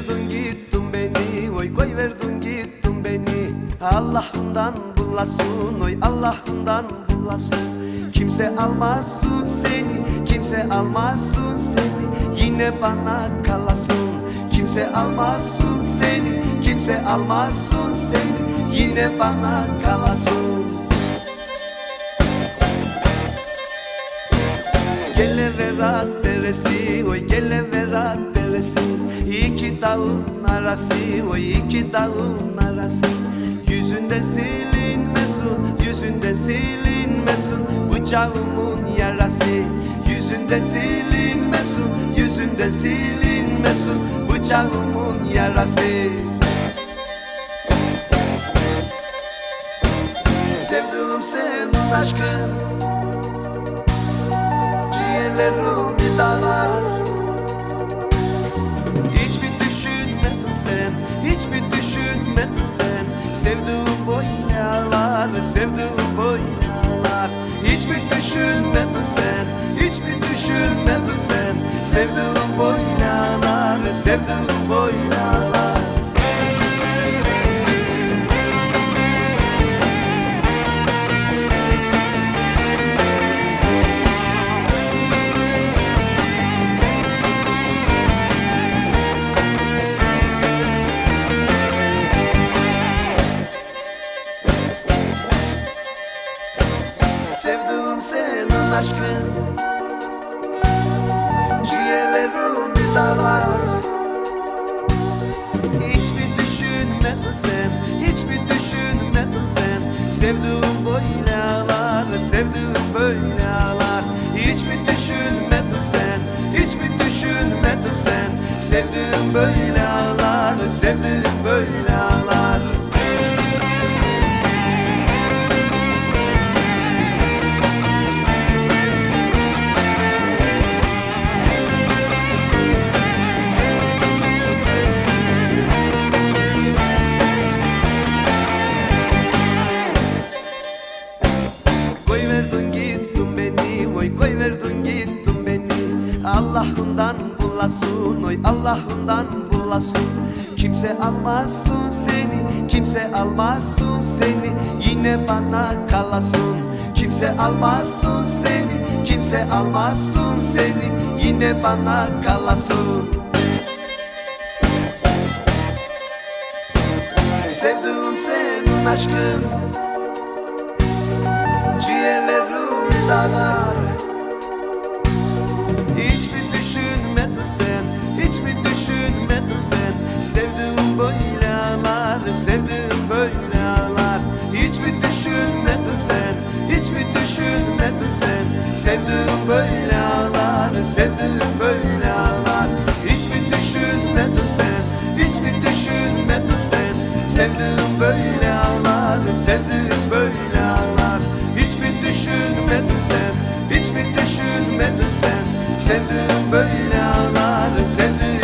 verdin gittin beni. Oy koy verdin gittin beni. Allah'ından bulasın Oy Allah'ından bulasın. Kimse almasın seni Kimse almasın seni. Yine bana kalasın. Kimse almasın seni Kimse almasın seni. Yine bana kalasın. Gele verat deresi Oy gele verat deresi İki dağın arası oy iki dağın arası. Yüzünde silinmesin yüzünde silinmesin Bıçağımın yarası. Yüzünde silinmesin yüzünde silinmesin Bıçağımın yarası. Sevdiğim senin aşkın ciğerlerimi dağlar mi düşünmedin sen, hiç mi düşünmedin sen. Sevdiğim boynalar, sevdiğim boynalar Sevdiğim senin aşkın. Ciğerlerimi dağlar. Hiç mi düşünmedin sen Hiç mi düşünmedin sen. Sevdiğim boynalar Sevdiğim boynalar Hiç mi düşünmedin sen Hiç mi düşünmedin sen. Sevdiğim boynalar Sevdiğim boynalar Oy koy verdin gittin beni. Allah'ından bulasın Oy Allah'ından bulasın. Kimse almasın seni Kimse almasın seni. Yine bana kalasın. Kimse almasın seni Kimse almasın seni. Yine bana kalasın. Sevdiğim senin aşkın. Ciğerlerim dağlar düşünmedin sen Hiç mi düşünmedin sen? Sevdim böyle ağlar Sevdim böyle ağlar Hiç mi düşünmedin sen Hiç mi düşünmedin sen? Sevdim böyle ağlar Sevdim böyle ağlar Hiç mi düşünmedin sen Hiç mi düşünmedin sen? Sevdim böyle ağlar Sevdim böyle ağlar Hiç mi düşünmedin sen Hiç mi düşünmedin sen? Sevdim böyle ağlar sevdim.